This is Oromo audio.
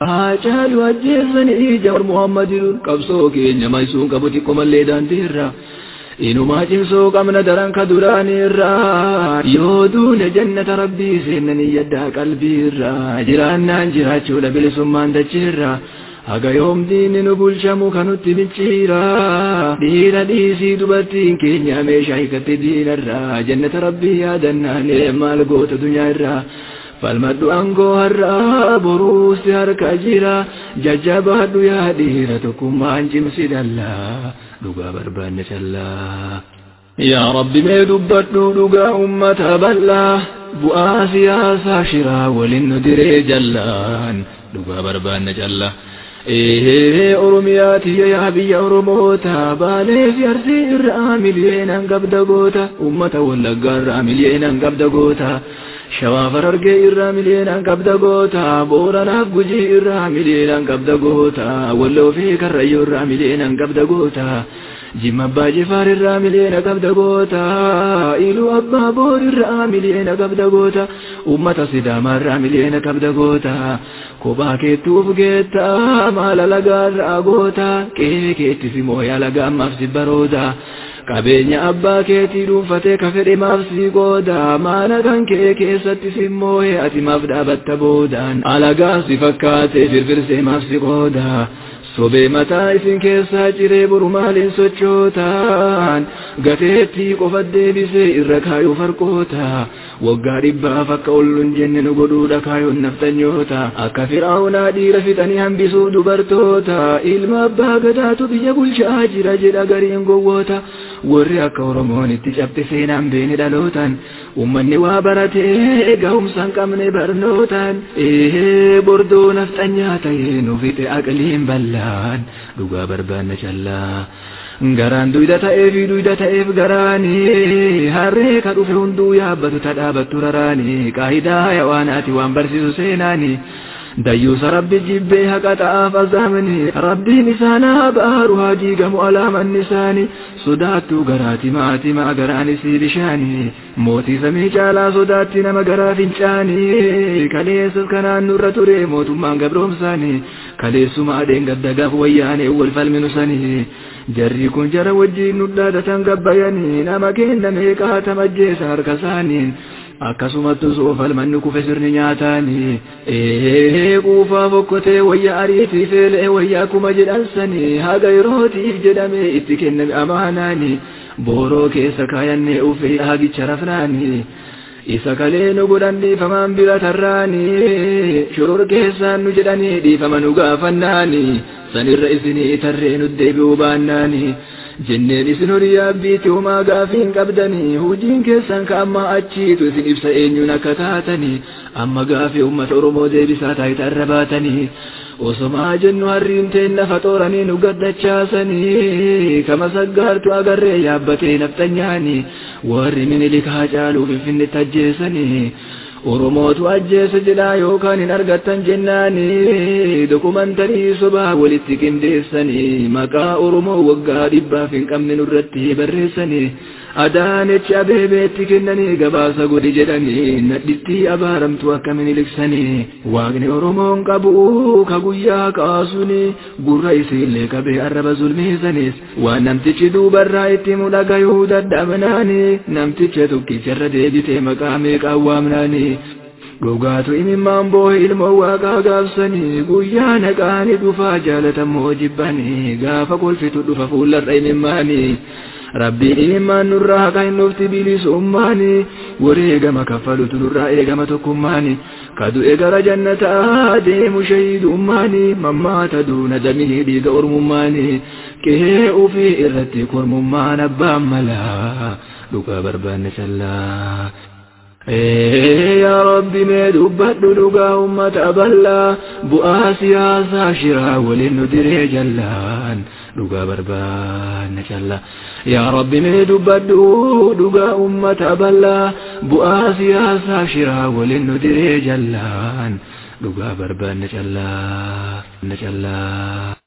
Haacaalu ajjeessanii jawar Muhammadiin qabsoo keenya maysuun qabu xiqqoo mallee daandiirra. Inumaa cimsoo qabna daran ka duraanirra. Yoo duune jannata rabbii seennanii yaddaa qalbiirra. Jiraannaan jiraachuudha bilisummaan dachiirra. Haga yoom diinni nu bulchamu kan nutti micciira. Dhiira dhiisii dubartiin keenya meeshaa hiikatte diinarra. Jannata rabbii yaadannaan maal goota dunyaa irraa. فالمد أنقو هر بروس هر كجيرا ججاب هدو يا ديرة كم أنجم سدلا دقا بربان شلا يا رب ما يدبت دقا أمة بلا بؤاس يا ساشرا ولن دري جلان دقا بربان شلا إيه إيه أرميات يا يابي أرموتا بالي في أرسي الرامي لينا قبدا قوتا أمة ولقا الرامي لينا قبدا قوتا Shawaa Harargee irraa miliyeenan qabda goota booranaaf gujii irraa miliyeenan qabda goota walloo fi karrayyoo irraa miliyeenan qabda goota jimma abbaa jifaar irraa miliyeena qabda goota iluu abbaa boor irraa miliyeena qabda goota ummata sidaamaa irraa miliyeena qabda goota kophaa keettuuf geetta maala lagaa irraa goota qe'ee keettis immoo yaa lagaa ammaaf si baroota. Qabeenya abbaa keetii dhuunfatee ka fedhe maaf si qooda maana kan kee keessatti simmoo ati maaf dhaabatta boodaan. Alagaa si fakkaate firfirsee maaf si qooda sobee mataa isin keessaa ciree buru maaliin sochootaan? Gateettii qofa deebisee irra kaayuu farqoota. Waggaa dhibbaaf akka olluun jenne nu godhuudha kaayoon naftanyoota akka firaa'unaa dhiira fixanii hambisuu dubartoota. Ilma abbaa gadaatu biyya bulchaa jira jedha gariin gowwoota warri akka oromoon itti cabte seenaan beene dhalootaan ummanni waa baratee gahumsaan qabne barnootaan. Ee bordoo nafxanyaa ta'ee nu fixe aqliin ballaan. Dhugaa barbaanna callaa. garaan duyda ta'eef duyda ta'eef garaanii. Harree ka dhufe hunduu yaabbatu tadhaabattu raraanii. Qaayidaa yawaanaati waan barsiisu seenaanii rabbi jibbee haqa ta'aaf azaamni rabbiin isaanaa baaru haa diigamu alaamanni isaanii sodaattuu garaati maatii maa garaan isii bishaanii mootii samii caalaa sodaatti nama garaa fincaanii kaleessas kanaan nurra ture mootummaan gabroomsaanii kaleessuma adeen gaddagaaf wayyaanee wal falminu sanii jarri kun jara wajjiin nu dhaadatan gabbayanii nama kenna meeqaa tamajjeessa harka isaaniin akkasumattu soofalmanni kufe sirni nyaataanii ee quufaa fokkotee wayyaa ariitii feelee wayyaa kuma jedhansanii haga yerootiif jedhame itti kenname amaanaanii booroo keessa kaayannee ufee hagicha rafnaanii isa kalee nu godhan dhiifamaan bira tarraanii shoror keessaan nu jedhanii dhiifama nu gaafannaanii sanirra isinii tarree nu deebi'uu baannaanii jenneen isin horii abbiitti homaa gaafiin qabdanii. Hojiin keessan ka amma achiitu isin ibsa eenyuun akka taatanii? Amma gaafii ummata oromoo deebisaa taayitarra baatanii? Osomaa jennu harriin teen lafa xooranii nu gaddachaasanii? Kama saggaartu agarree yaabbatee naftanyaanii warri minilikaa caaluu finfinnitti ajjeesanii Ajjeesa jedhaa yookaan hin argattan jennaanii dokumantarii sobaa walitti qindeessanii maqaa Oromoo waggaa dhibbaaf hin qabne nurratti barreessanii adaanechi abeebeetti kennanii gabaasa godhi jedhanii nadhittii abaaramtu akka miniliksanii waaqni Oromoon qabu ka guyyaa kaasuni gurra isiillee qabee arraba zulmeessanis. Waan namtichi duubarraa itti mudhagayuu dadhabnaanii namticha tokkicharra deebitee maqaa meeqaa waamnaanii dhugaatu imimmaan boohe ilmoo waaqaa gaafsanii guyyaa naqaani dhufaa jaalatamoo jibbanii gaafa kolfitu dhufa fuullarra imimmaanii rabbii ilmaan nurraa kan nufti bilisummaani wareegama kaffalutu nurraa eegama tokkummaani kadu'e gara jannataa deemu shahiidummaani mammaata duuna damihii dhiiga ormummaani qihee ufii irratti kormummaan abbaan malaa dhugaa barbaanne sallaa يا ربي ميد أبد لقى أمة أبلا بؤى سياسة شرا ولن دري جلان dhugaa barbaanne callaa yaa rabbi mee dubbadhu dhugaa ummata bal'aa bu'aa siyaasaa shiraa waliin nu diree jallaan dhugaa barbaanne callaa.